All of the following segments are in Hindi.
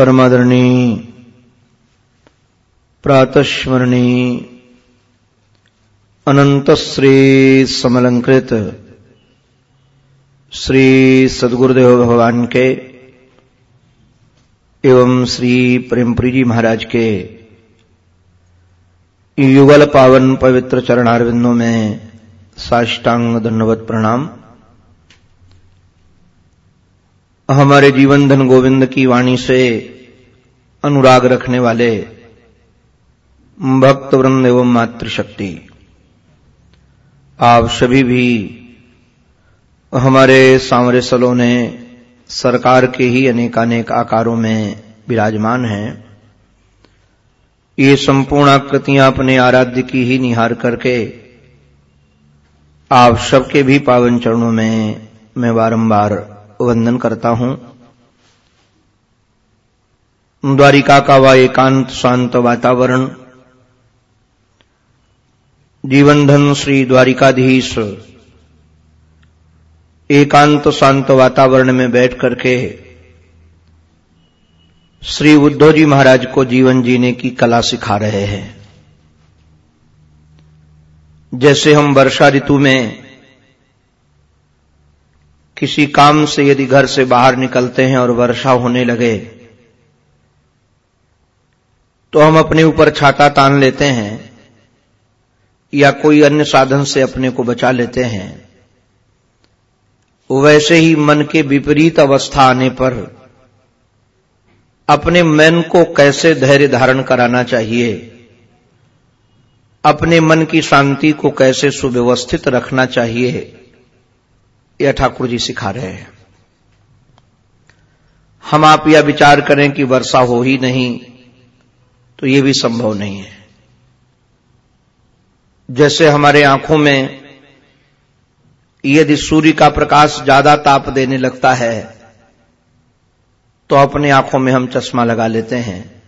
परमादरणी, प्रातस्मरणी अनंत श्री समलंकृत श्री सदगुरुदेव भगवान के एवं श्री प्रेमपुरी जी महाराज के युगल पावन पवित्र चरणारविंदों में साष्टांग धन्यवत प्रणाम। हमारे जीवन धन गोविंद की वाणी से अनुराग रखने वाले भक्त वृंद एवं मातृशक्ति, आप सभी भी हमारे सांवरे सलों ने सरकार के ही अनेकानेक आकारों में विराजमान हैं। ये संपूर्ण आकृतियाँ अपने आराध्य की ही निहार करके आप सबके भी पावन चरणों में मैं बारंबार वंदन करता हूँ। द्वारिका का व एकांत, शांत वातावरण। जीवन धन श्री द्वारिकाधीश। एकांत, शांत वातावरण में बैठ करके श्री उद्धव जी महाराज को जीवन जीने की कला सिखा रहे हैं। जैसे हम वर्षा ऋतु में किसी काम से यदि घर से बाहर निकलते हैं और वर्षा होने लगे तो हम अपने ऊपर छाता तान लेते हैं या कोई अन्य साधन से अपने को बचा लेते हैं। वैसे ही मन के विपरीत अवस्था आने पर अपने मन को कैसे धैर्य धारण कराना चाहिए? अपने मन की शांति को कैसे सुव्यवस्थित रखना चाहिए? यह ठाकुर जी सिखा रहे हैं। हम आप यह विचार करें कि वर्षा हो ही नहीं तो यह भी संभव नहीं है। जैसे हमारे आँखों में यदि सूर्य का प्रकाश ज़्यादा ताप देने लगता है तो अपने आँखों में हम चश्मा लगा लेते हैं,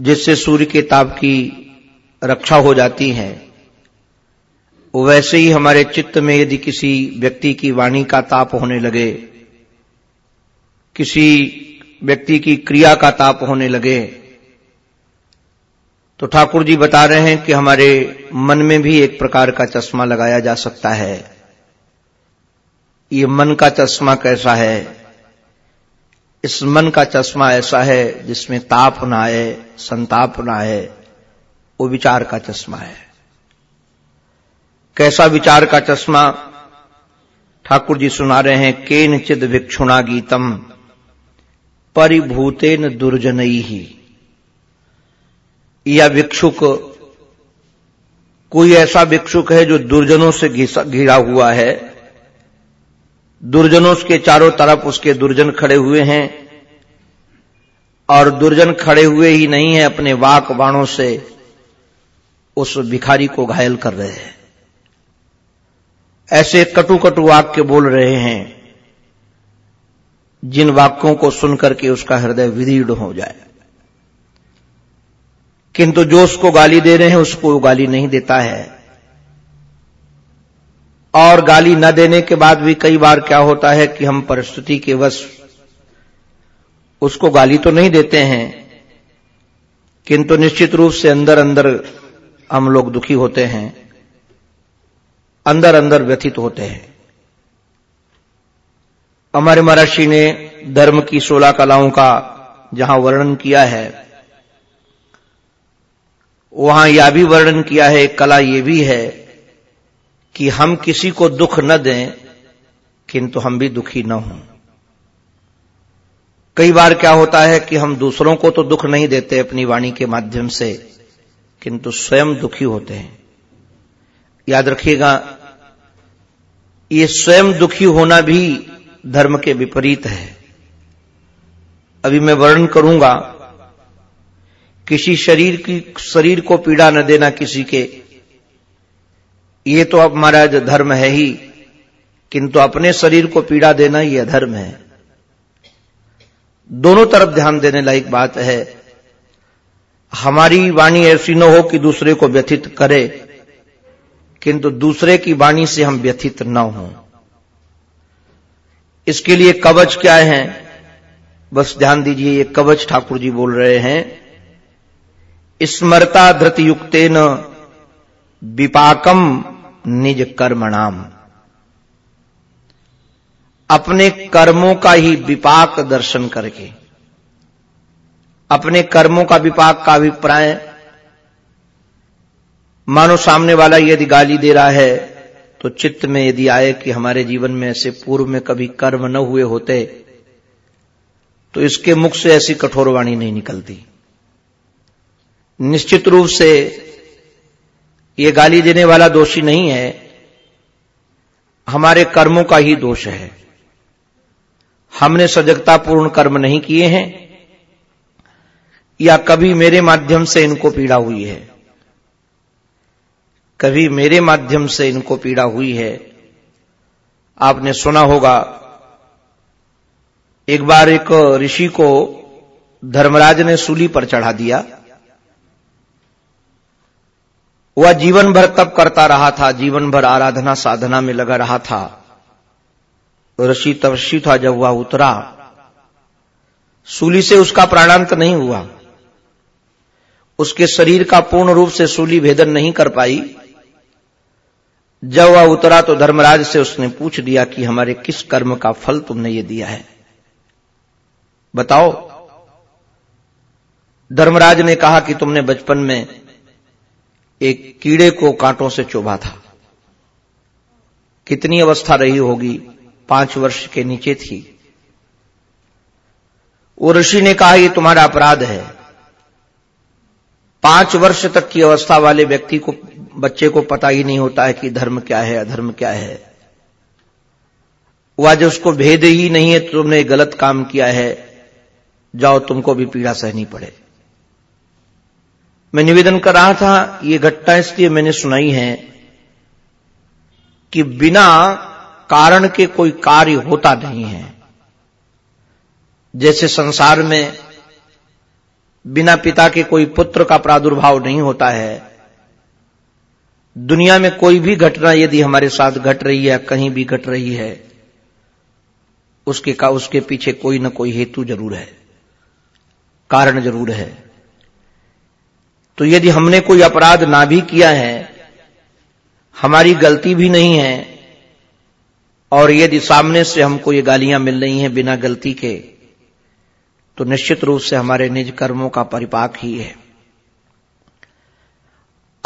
जिससे सूर्य के ताप की रक्षा हो जाती है। वैसे ही हमारे चित्त में यदि किसी व्यक्ति की वाणी का ताप होने लगे, किसी व्यक्ति की क्रिया का ताप होने लगे तो ठाकुर जी बता रहे हैं कि हमारे मन में भी एक प्रकार का चश्मा लगाया जा सकता है। ये मन का चश्मा कैसा है? इस मन का चश्मा ऐसा है जिसमें ताप ना आए, संताप ना आए, वो विचार का चश्मा है। कैसा विचार का चश्मा? ठाकुर जी सुना रहे हैं केन चिद भिक्षुणा गीतम, परिभूतेन दुर्जनई ही या भिक्षुक, कोई ऐसा भिक्षुक है जो दुर्जनों से घिरा हुआ है? दुर्जनों के चारों तरफ़ उसके दुर्जन खड़े हुए हैं, और दुर्जन खड़े हुए ही नहीं है, अपने वाक बाणों से उस भिखारी को घायल कर रहे हैं। ऐसे कटु कटु वाक्य बोल रहे हैं जिन वाक्यों को सुनकर के उसका हृदय विदीर्ण हो जाए। किंतु जो उसको गाली दे रहे हैं, उसको वो गाली नहीं देता है। और गाली न देने के बाद भी कई बार क्या होता है कि हम परिस्थिति के वश उसको गाली तो नहीं देते हैं, किंतु निश्चित रूप से अंदर अंदर हम लोग दुखी होते हैं। अंदर अंदर व्यथित होते हैं। हमारे महर्षि ने धर्म की सोलह कलाओं का जहाँ वर्णन किया है, वहाँ यह भी वर्णन किया है कला यह भी है कि हम किसी को दुख न दें, किंतु हम भी दुखी न हों। कई बार क्या होता है कि हम दूसरों को तो दुख नहीं देते अपनी वाणी के माध्यम से, किंतु स्वयं दुखी होते हैं। याद रखिएगा, ये स्वयं दुखी होना भी धर्म के विपरीत है। अभी मैं वर्णन करूँगा, किसी शरीर की, शरीर को पीड़ा न देना किसी के। ये तो अब हमारा धर्म है ही, किंतु अपने शरीर को पीड़ा देना यह अधर्म है। दोनों तरफ़ ध्यान देने लायक बात है, हमारी वाणी ऐसी न हो कि दूसरे को व्यथित करे। किंतु दूसरे की वाणी से हम व्यथित न हों। इसके लिए कवच क्या है? बस ध्यान दीजिए, ये कवच ठाकुर जी बोल रहे हैं। स्मरता धृत युक्तेन विपाकम निज कर्मणाम। अपने कर्मों का ही विपाक दर्शन करके, अपने कर्मों का विपाक का अभिप्राय मानो सामने वाला यदि गाली दे रहा है तो चित्त में यदि आए कि हमारे जीवन में ऐसे पूर्व में कभी कर्म न हुए होते तो इसके मुख से ऐसी कठोर वाणी नहीं निकलती। निश्चित रूप से ये गाली देने वाला दोषी नहीं है, हमारे कर्मों का ही दोष है। हमने सजगतापूर्ण कर्म नहीं किए हैं, या कभी मेरे माध्यम से इनको पीड़ा हुई है। कभी मेरे माध्यम से इनको पीड़ा हुई है। आपने सुना होगा, एक बार एक ऋषि को धर्मराज ने सूली पर चढ़ा दिया। वह जीवन भर तप करता रहा था, जीवन भर आराधना साधना में लगा रहा था। ऋषि तपस्वी था जब वह उतरा। सूली से उसका प्राणांत नहीं हुआ। उसके शरीर का पूर्ण रूप से सूली भेदन नहीं कर पाई। जब वह उतरा तो धर्मराज से उसने पूछ दिया कि हमारे किस कर्म का फल तुमने ये दिया है। बताओ। धर्मराज ने कहा कि तुमने बचपन में एक कीड़े को कांटों से चुभा था। कितनी अवस्था रही होगी? पाँच वर्ष के नीचे थी। वो ऋषि ने कहा, ये तुम्हारा अपराध है। पाँच वर्ष तक की अवस्था वाले व्यक्ति को बच्चे को पता ही नहीं होता है कि धर्म क्या है, अधर्म क्या है। वह जो उसको भेद ही नहीं है तो तुमने गलत काम किया है, जाओ तुमको भी पीड़ा सहनी पड़े। मैं निवेदन कर रहा था, ये घटना इसलिए मैंने सुनाई है कि बिना कारण के कोई कार्य होता नहीं है। जैसे संसार में बिना पिता के कोई पुत्र का प्रादुर्भाव नहीं होता है दुनिया में कोई भी घटना यदि हमारे साथ घट रही है, कहीं भी घट रही है, उसके का, उसके पीछे कोई ना कोई हेतु ज़रूर है, कारण ज़रूर है। तो यदि हमने कोई अपराध ना भी किया है, हमारी गलती भी नहीं है, और यदि सामने से हमको ये गालियाँ मिल रही हैं बिना गलती के तो निश्चित रूप से हमारे निज कर्मों का परिपाक ही है।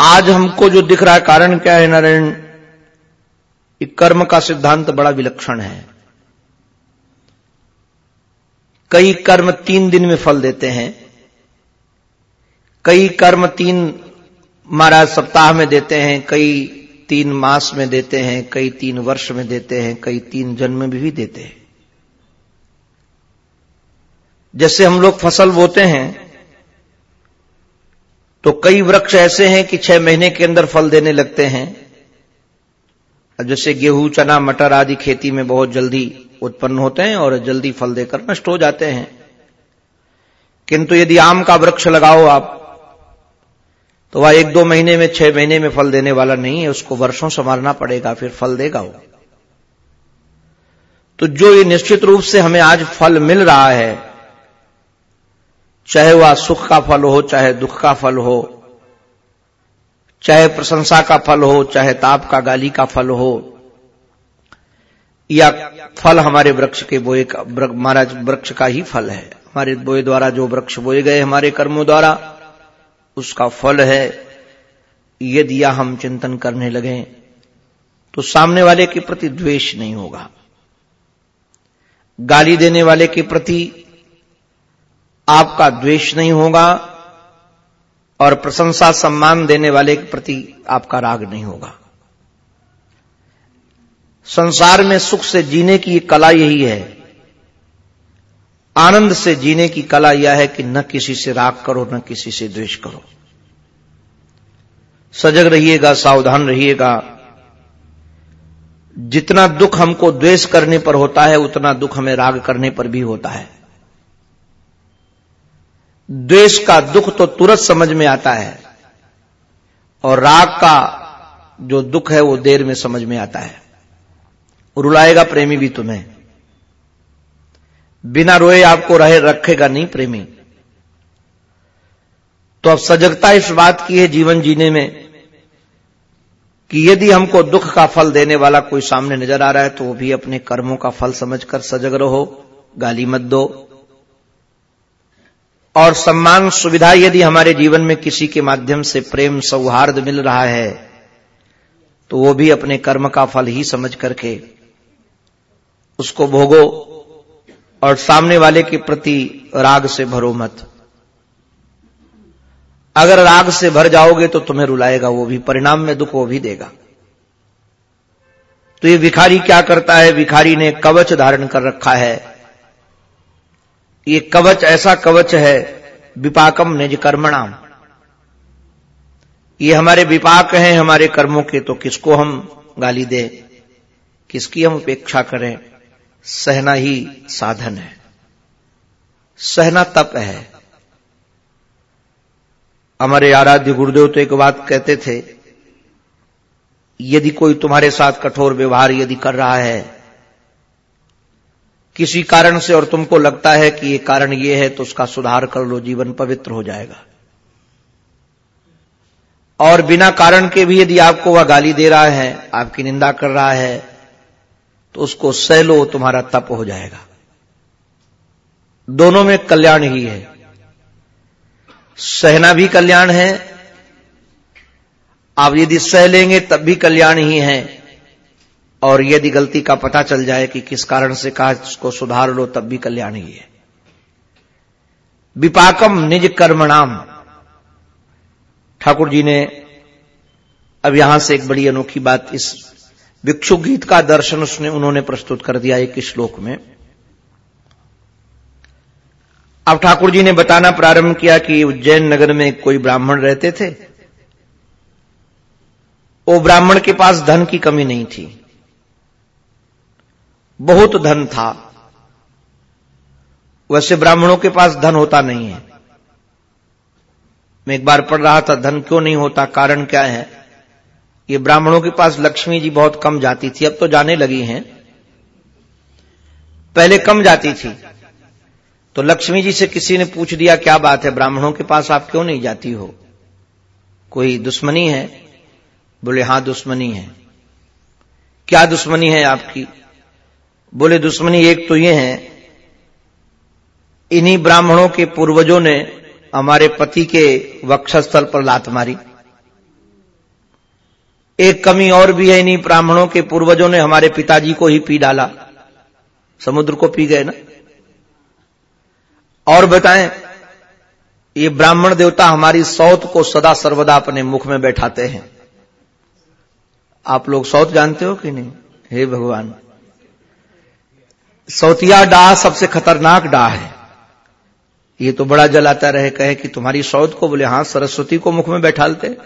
आज हमको जो दिख रहा है कारण क्या है नारायण? कर्म का सिद्धांत बड़ा विलक्षण है। कई कर्म तीन दिन में फल देते हैं। कई कर्म तीन महाराज सप्ताह में देते हैं, कई तीन मास में देते हैं, कई तीन वर्ष में देते हैं, कई तीन जन्म में भी देते हैं। जैसे हम लोग फ़सल बोते हैं तो कई वृक्ष ऐसे हैं कि छह महीने के अंदर फल देने लगते हैं। जैसे गेहूँ, चना, मटर आदि खेती में बहुत जल्दी उत्पन्न होते हैं और जल्दी फल देकर नष्ट हो जाते हैं। किंतु यदि आम का वृक्ष लगाओ आप तो वह एक दो महीने में, छह महीने में फल देने वाला नहीं है, उसको वर्षों संभालना पड़ेगा, फिर फल देगा वो। तो जो ये निश्चित रूप से हमें आज फल मिल रहा है चाहे वह सुख का फल हो, चाहे दुख का फल हो, चाहे प्रशंसा का फल हो, चाहे ताप का, गाली का फल हो, या फल हमारे वृक्ष के बोए का महाराज, वृक्ष का ही फल है। हमारे बोए द्वारा जो वृक्ष बोए गए, हमारे कर्मों द्वारा, उसका फल है। यदि या हम चिंतन करने लगे तो सामने वाले के प्रति द्वेष नहीं होगा। गाली देने वाले के प्रति आपका द्वेष नहीं होगा और प्रशंसा सम्मान देने वाले के प्रति आपका राग नहीं होगा। संसार में सुख से जीने की कला यही है। आनंद से जीने की कला यह है कि न किसी से राग करो, न किसी से द्वेष करो। सजग रहिएगा, सावधान रहिएगा। जितना दुख हमको द्वेष करने पर होता है, उतना दुख हमें राग करने पर भी होता है। द्वेष का दुख तो तुरंत समझ में आता है और राग का जो दुख है वो देर में समझ में आता है। रुलाएगा प्रेमी भी तुम्हें। बिना रोए आपको रहे, रखेगा नहीं प्रेमी। तो अब सजगता इस बात की है जीवन जीने में कि यदि हमको दुख का फल देने वाला कोई सामने नज़र आ रहा है तो वो भी अपने कर्मों का फल समझकर सजग रहो, गाली मत दो। और सम्मान सुविधा यदि हमारे जीवन में किसी के माध्यम से प्रेम सौहार्द मिल रहा है तो वो भी अपने कर्म का फल ही समझ करके उसको भोगो और सामने वाले के प्रति राग से भरो मत। अगर राग से भर जाओगे तो तुम्हें रुलाएगा, वो भी परिणाम में दुख वो भी देगा। तो ये भिखारी क्या करता है? भिखारी ने कवच धारण कर रखा है। ये कवच, ऐसा कवच है, विपाकम निज कर्मणाम। ये हमारे विपाक हैं, हमारे कर्मों के तो किसको हम गाली दें? किसकी हम उपेक्षा करें? सहना ही साधन है। सहना तप है। हमारे आराध्य गुरुदेव तो एक बात कहते थे, यदि कोई तुम्हारे साथ कठोर व्यवहार यदि कर रहा है किसी कारण से और तुमको लगता है कि ये कारण ये है तो उसका सुधार कर लो, जीवन पवित्र हो जाएगा। और बिना कारण के भी यदि आपको वह गाली दे रहा है, आपकी निंदा कर रहा है तो उसको सह लो, तुम्हारा तप हो जाएगा। दोनों में कल्याण ही है। सहना भी कल्याण है। आप यदि सह लेंगे, तब भी कल्याण ही है। और यदि गलती का पता चल जाए कि किस कारण से कहा उसको सुधार लो, तब भी कल्याण ही है। विपाकम निज कर्मणाम। ठाकुर जी ने अब यहाँ से एक बड़ी अनोखी बात, इस भिक्षु गीत का दर्शन उसने, उन्होंने प्रस्तुत कर दिया एक श्लोक में। अब ठाकुर जी ने बताना प्रारंभ किया कि उज्जैन नगर में कोई ब्राह्मण रहते थे। वो ब्राह्मण के पास धन की कमी नहीं थी। बहुत धन था। वैसे ब्राह्मणों के पास धन होता नहीं है। मैं एक बार पढ़ रहा था, धन क्यों नहीं होता, कारण क्या है? ये ब्राह्मणों के पास लक्ष्मी जी बहुत कम जाती थी, अब तो जाने लगी हैं। पहले कम जाती थी। तो लक्ष्मी जी से किसी ने पूछ दिया, क्या बात है, ब्राह्मणों के पास आप क्यों नहीं जाती हो? कोई दुश्मनी है? बोले, हाँ, दुश्मनी है। क्या दुश्मनी है आपकी? बोले, दुश्मनी एक तो ये है, इन्हीं ब्राह्मणों के पूर्वजों ने हमारे पति के वक्षस्थल पर लात मारी। एक कमी और भी है इन्हीं ब्राह्मणों के पूर्वजों ने हमारे पिताजी को ही पी डाला। समुद्र को पी गए ना? और बताएँ, ये ब्राह्मण देवता हमारी सौत को सदा सर्वदा अपने मुख में बैठाते हैं। आप लोग सौत जानते हो कि नहीं? हे भगवान। सौतिया डाह सबसे खतरनाक डाह है। ये तो बड़ा जलाता रहे, कहे कि तुम्हारी सौत को बोले, हाँ, सरस्वती को मुख में बैठालते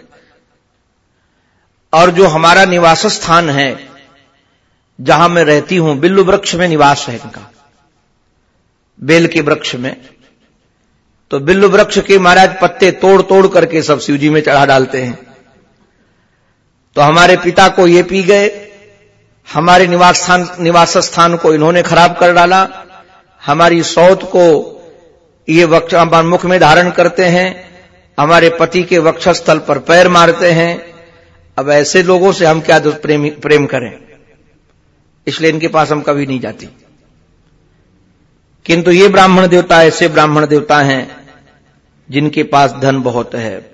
और जो हमारा निवास स्थान है, जहाँ मैं रहती हूँ, बिल्लु वृक्ष में निवास है इनका। बेल के वृक्ष में। तो बिल्लु वृक्ष के महाराज पत्ते तोड़ तोड़ करके सब शिवजी में चढ़ा डालते हैं। तो हमारे पिता को ये पी गए हमारे निवास स्थान निवास स्थान को इन्होंने खराब कर डाला। हमारी सौत को ये मुख में धारण करते हैं। हमारे पति के वक्षस्थल पर पैर मारते हैं। अब ऐसे लोगों से हम क्या प्रेम प्रेम करें? इसलिए इनके पास हम कभी नहीं जाती। किंतु ये ब्राह्मण देवता, ऐसे ब्राह्मण देवता हैं जिनके पास धन बहुत है।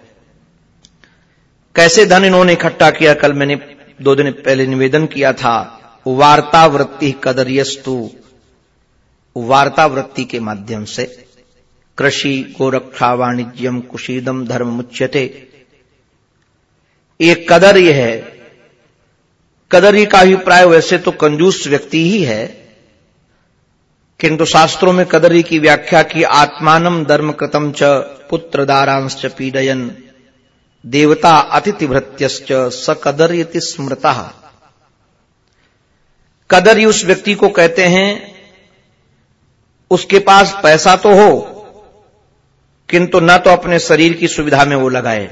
कैसे धन इन्होंने इकट्ठा किया? कल मैंने दो दिन पहले निवेदन किया था वार्ता वृत्ति कदरियस्तु। वार्ता वृत्ति के माध्यम से कृषि, गोरक्षा, वाणिज्यम, कुशीदम, धर्म मुच्यते। एक कदर यह है। कदरी का अभिप्राय वैसे तो कंजूस व्यक्ति ही है, किंतु शास्त्रों में कदरी की व्याख्या की आत्मानम धर्म कृतम च पुत्र दारांश पीडयन। देवता अतिथि भृत्यश्च सकदर्यति स्मृता। कदरी उस व्यक्ति को कहते हैं, उसके पास पैसा तो हो, किंतु न तो अपने शरीर की सुविधा में वो लगाए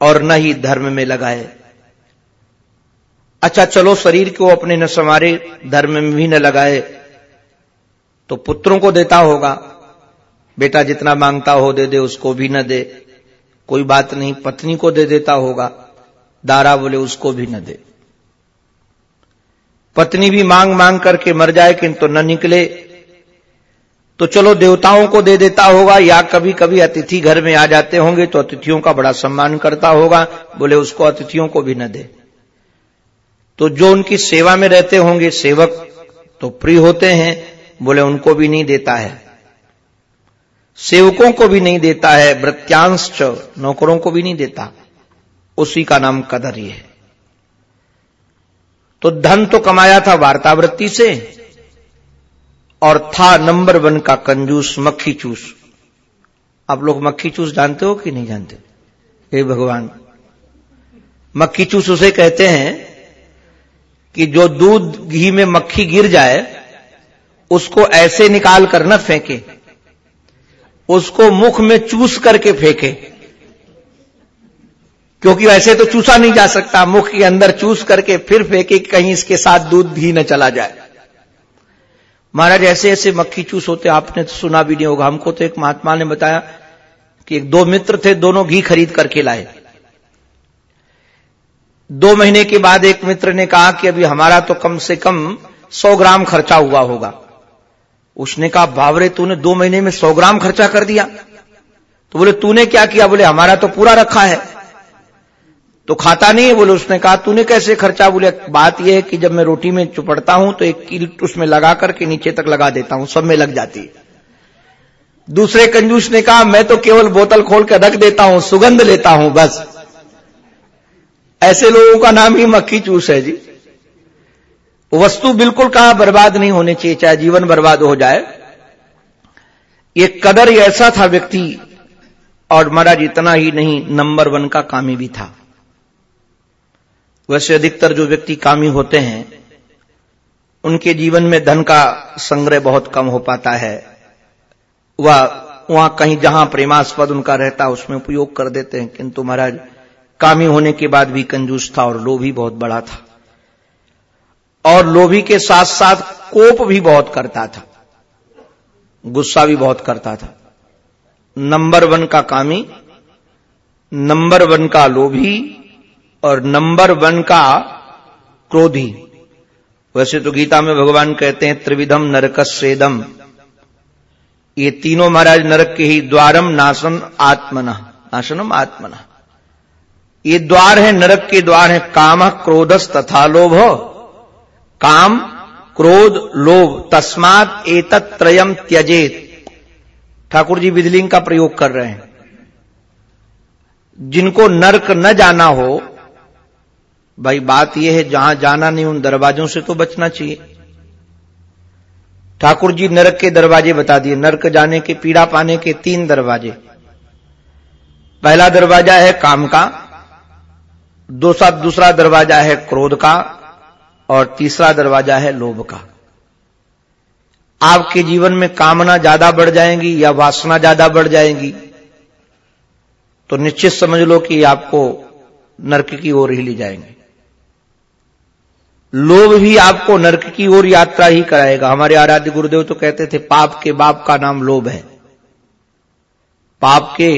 और न ही धर्म में लगाए। अच्छा चलो शरीर को अपने न संवारे, धर्म में भी न लगाए तो पुत्रों को देता होगा। बेटा जितना माँगता हो दे दे, उसको भी न दे। कोई बात नहीं, पत्नी को दे देता होगा, दारा बोले उसको भी न दे। पत्नी भी मांग मांग करके मर जाए, किंतु न निकले। तो चलो देवताओं को दे देता होगा, या कभी कभी अतिथि घर में आ जाते होंगे तो अतिथियों का बड़ा सम्मान करता होगा, बोले उसको अतिथियों को भी न दे। तो जो उनकी सेवा में रहते होंगे, सेवक तो प्रिय होते हैं, बोले उनको भी नहीं देता है। सेवकों को भी नहीं देता है वृत्यांश नौकरों को भी नहीं देता। उसी का नाम कदर ही है। तो धन तो कमाया था वार्तावृत्ति से, और था नंबर वन का कंजूस मक्खी चूस आप लोग मक्खी चूस जानते हो कि नहीं जानते? हे भगवान। मक्खी चूस उसे कहते हैं कि जो दूध घी में मक्खी गिर जाए, उसको ऐसे निकाल कर न फेंके। उसको मुख में चूस करके फेंके। क्योंकि वैसे तो चूसा नहीं जा सकता, मुख के अंदर चूस करके फिर फेंके कहीं इसके साथ दूध घी न चला जाए। महाराज, ऐसे ऐसे मक्खी चूस होते आपने तो सुना भी नहीं होगा। हमको तो एक महात्मा ने बताया कि एक दो मित्र थे, दोनों घी खरीद करके लाए। दो महीने के बाद एक मित्र ने कहा कि अभी हमारा तो कम से कम सौ ग्राम खर्चा हुआ होगा। उसने कहा, बावरे, तूने दो महीने में सौ ग्राम खर्चा कर दिया। तो बोले, तूने क्या किया? बोले, हमारा तो पूरा रखा है। तो खाता नहीं है, बोले, उसने कहा, तूने कैसे खर्चा? बोले, बात यह है कि जब मैं रोटी में चुपड़ता हूँ तो एक कील उसमें लगा करके नीचे तक लगा देता हूँ, सब में लग जाती दूसरे कंजूस ने कहा, मैं तो केवल बोतल खोल कर रख देता हूँ, सुगंध लेता हूँ, बस। ऐसे लोगों का नाम ही मक्खी चूस है जी। वस्तु बिल्कुल कहा बर्बाद नहीं होनी चाहिए, चाहे जीवन बर्बाद हो जाए। ये कदर ऐसा था व्यक्ति, और महाराज इतना ही नहीं, नंबर वन का कामी भी था। वैसे अधिकतर जो व्यक्ति कामी होते हैं, उनके जीवन में धन का संग्रह बहुत कम हो पाता है। वह वहाँ कहीं जहाँ प्रेमास्पद उनका रहता, उसमें उपयोग कर देते हैं, किंतु महाराज, कामी होने के बाद भी कंजूस था और लोभी बहुत बड़ा था। और लोभी के साथ साथ कोप भी बहुत करता था। गुस्सा भी बहुत करता था। नंबर वन का कामी, नंबर वन का लोभी, और नंबर वन का क्रोधी। वैसे तो गीता में भगवान कहते हैं, त्रिविधम नरक सेदम ये तीनों महाराज नरक के ही द्वारम नाशन आत्मना, नाशनम आत्मना। ये द्वार है, नरक के द्वार है, काम क्रोधस तथा लोभ। काम, क्रोध, लोभ, तस्मात एतत्रयम त्यजेत। ठाकुर जी विधलिंग का प्रयोग कर रहे हैं। जिनको नरक न जाना हो, भाई बात यह है, जहाँ जाना नहीं उन दरवाजों से तो बचना चाहिए। ठाकुर जी नरक के दरवाजे बता दिए। नरक जाने के, पीड़ा पाने के तीन दरवाजे। पहला दरवाज़ा है काम का, दूसरा दूसरा दरवाज़ा है क्रोध का और तीसरा दरवाज़ा है लोभ का। आपके जीवन में कामना ज़्यादा बढ़ जाएँगी या वासना ज़्यादा बढ़ जाएँगी तो निश्चित समझ लो कि आपको नरक की ओर ही ले जाएँगे। लोभ भी आपको नरक की ओर यात्रा ही कराएगा। हमारे आराध्य गुरुदेव तो कहते थे, पाप के बाप का नाम लोभ है। पाप के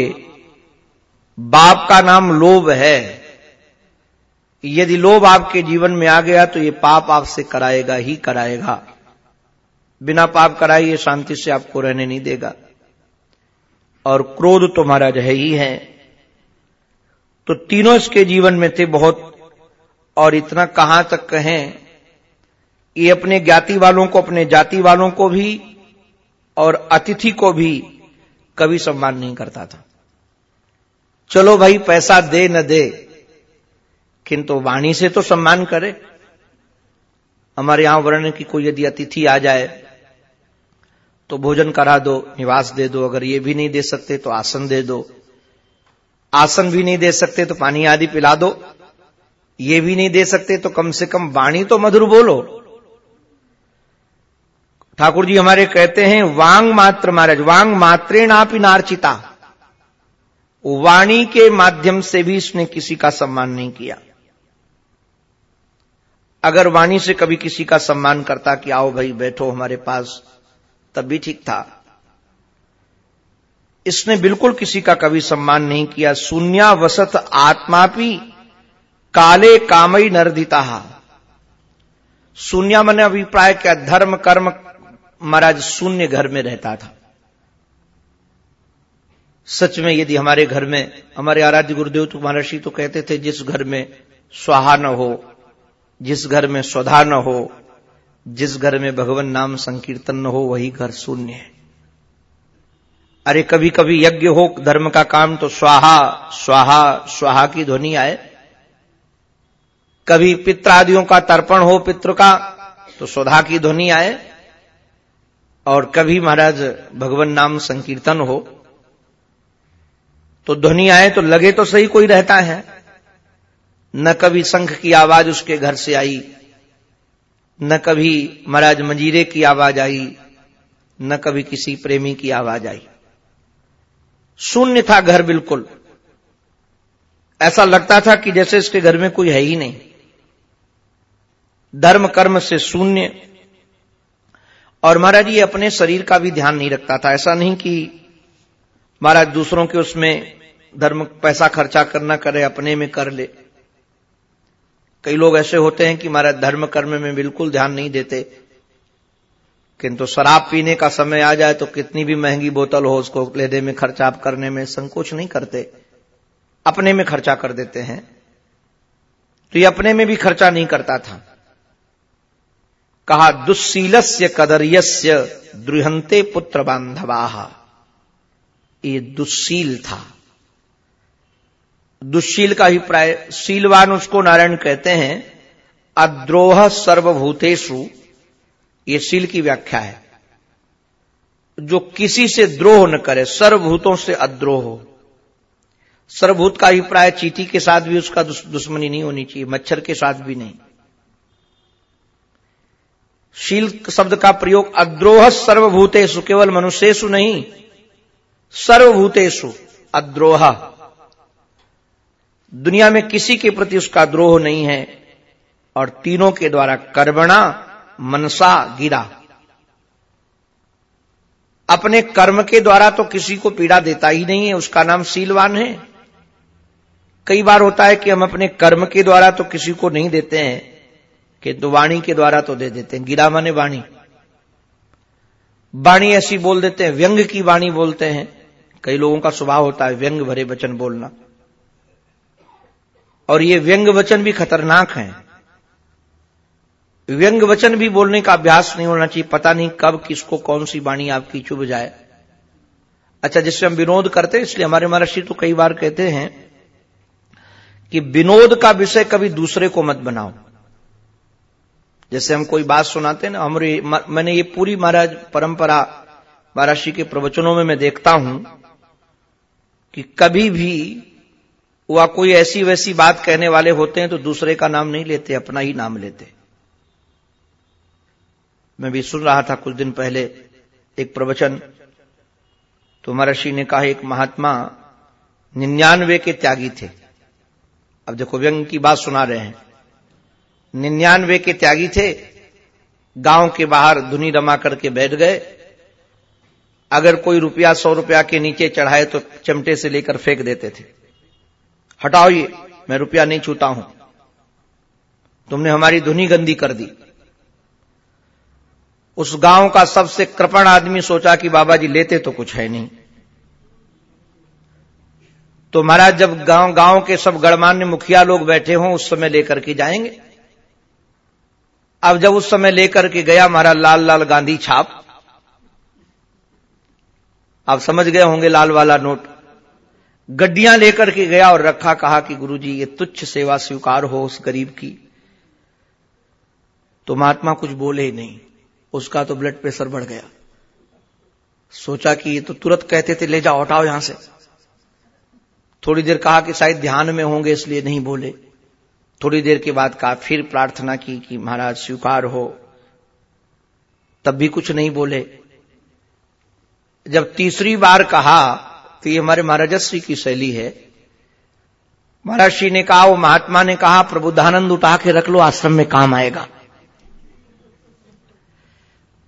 बाप का नाम लोभ है। यदि लोभ आपके जीवन में आ गया तो ये पाप आपसे कराएगा ही कराएगा। बिना पाप कराए ये शांति से आपको रहने नहीं देगा। और क्रोध तो महाराज है ही है। तो तीनों इसके जीवन में थे बहुत, और इतना कहाँ तक कहें, ये अपने ज्ञाति वालों को, अपने जाति वालों को भी, और अतिथि को भी कभी सम्मान नहीं करता था। चलो भाई, पैसा दे न दे किंतु वाणी से तो सम्मान करे। हमारे यहाँ वर्ण की कोई यदि अतिथि आ जाए तो भोजन करा दो, निवास दे दो, अगर ये भी नहीं दे सकते तो आसन दे दो। आसन भी नहीं दे सकते तो पानी आदि पिला दो। ये भी नहीं दे सकते तो कम से कम वाणी तो मधुर बोलो। ठाकुर जी हमारे कहते हैं, वांग मात्र महाराज, वांग मात्रेणापि नार्चिता। वाणी के माध्यम से भी इसने किसी का सम्मान नहीं किया। अगर वाणी से कभी किसी का सम्मान करता कि आओ भाई बैठो हमारे पास, तब भी ठीक था। इसने बिल्कुल किसी का कभी सम्मान नहीं किया। शून्या वसत आत्मापी काले कामई नर्दिता शून्य मन अभिप्राय क्या, धर्म, कर्म, महाराज शून्य घर में रहता था। सच में यदि हमारे घर में, हमारे आराध्य गुरुदेव तो महर्षि तो कहते थे, जिस घर में स्वाहा न हो जिस घर में स्वधा न हो, जिस घर में भगवान नाम संकीर्तन न हो, वही घर शून्य है। अरे कभी कभी यज्ञ हो, धर्म का काम तो स्वाहा स्वाहा स्वाहा की ध्वनि आए। कभी पित्र आदियों का तर्पण हो, पितृ का तो स्वधा की ध्वनि आए। और कभी महाराज भगवान नाम संकीर्तन हो तो ध्वनि आए तो लगे तो सही कोई रहता है। न कभी शंख की आवाज़ उसके घर से आई, न कभी महाराज मंजीरे की आवाज़ आई, न कभी किसी प्रेमी की आवाज़ आई। शून्य था घर बिल्कुल। ऐसा लगता था कि जैसे इसके घर में कोई है ही नहीं। धर्म कर्म से शून्य। और महाराज ये अपने शरीर का भी ध्यान नहीं रखता था। ऐसा नहीं कि महाराज दूसरों के उसमें धर्म पैसा खर्चा करना करे, अपने में कर ले। कई लोग ऐसे होते हैं कि महाराज धर्म कर्म में बिल्कुल ध्यान नहीं देते। किंतु शराब पीने का समय आ जाए तो कितनी भी महँगी बोतल हो, उसको लेने में खर्चा करने में संकोच नहीं करते। अपने में खर्चा कर देते हैं। तो ये अपने में भी खर्चा नहीं करता था। कहा दुस्शीलस्य कदर्यस्य द्रुहंते पुत्र बांधवाह ये दुस्शील था। दुशील का अभिप्राय, शीलवान उसको नारायण कहते हैं, अद्रोह सर्वभूतेशु ये शील की व्याख्या है। जो किसी से द्रोह न करे, सर्वभूतों से अद्रोह हो। सर्वभूत का अभिप्राय, चीटी के साथ भी उसका दुश्मनी नहीं होनी चाहिए, मच्छर के साथ भी नहीं। शील शब्द का प्रयोग, अद्रोह सर्वभूतेशु केवल मनुष्यसु नहीं सर्वभूतेशु अद्रोह। दुनिया में किसी के प्रति उसका द्रोह नहीं है और तीनों के द्वारा कर्मणा मनसा गिरा। अपने कर्म के द्वारा तो किसी को पीड़ा देता ही नहीं है, उसका नाम सीलवान है। कई बार होता है कि हम अपने कर्म के द्वारा तो किसी को नहीं देते हैं, कि तो वाणी के द्वारा तो दे देते हैं। गिरा माने वाणी। वाणी ऐसी बोल देते हैं, व्यंग की वाणी बोलते हैं। कई लोगों का स्वभाव होता है, व्यंग भरे वचन बोलना। और ये व्यंग वचन भी खतरनाक हैं। व्यंग वचन भी बोलने का अभ्यास नहीं होना चाहिए, पता नहीं कब किसको कौन सी वाणी आपकी चुभ जाए। अच्छा जिससे हम विनोद करते हैं, इसलिए हमारे महर्षि तो कई बार कहते हैं कि विनोद का विषय कभी दूसरे को मत बनाओ। जैसे हम कोई बात सुनाते हैं ना हमारे मैंने ये पूरी महाराज परंपरा महर्षि के प्रवचनों में मैं देखता हूँ कि कभी भी वह कोई ऐसी वैसी बात कहने वाले होते हैं तो दूसरे का नाम नहीं लेते, अपना ही नाम लेते। मैं भी सुन रहा था कुछ दिन पहले एक प्रवचन। तो महर्षि ने कहा, एक महात्मा निन्यानवे के त्यागी थे। अब देखो, व्यंग की बात सुना रहे हैं। निन्यानवे के त्यागी थे, गाँव के बाहर धुनी रमा करके बैठ गए। अगर कोई रुपया सौ रुपया के नीचे चढ़ाए तो चमटे से लेकर फेंक देते थे। हटाओ ये, मैं रुपया नहीं छूता हूँ। तुमने हमारी धुनी गंदी कर दी। उस गाँव का सबसे कृपण आदमी सोचा कि बाबा जी लेते तो कुछ है नहीं। तो महाराज, जब गाँव गाँव के सब गणमान्य मुखिया लोग बैठे हों, उस समय लेकर के जाएँगे। अब जब उस समय लेकर के गया महाराज, लाल लाल गांधी छाप। आप समझ गए होंगे लाल वाला नोट। गड्डियाँ लेकर के गया और रखा, कहा कि गुरुजी, ये तुच्छ सेवा स्वीकार हो उस गरीब की। तो महात्मा कुछ बोले ही नहीं, उसका तो ब्लड प्रेशर बढ़ गया। सोचा कि ये तो तुरंत कहते थे, ले जाओ, हटाओ यहाँ से। थोड़ी देर कहा कि शायद ध्यान में होंगे, इसलिए नहीं बोले। थोड़ी देर के बाद कहा, फिर प्रार्थना की कि महाराज, स्वीकार हो। तब भी कुछ नहीं बोले। जब तीसरी बार कहा तो ये हमारे महाराजश्री की शैली है। महाराज श्री ने कहा, वो महात्मा ने कहा प्रबुद्धानंद उठा के रख लो, आश्रम में काम आएगा।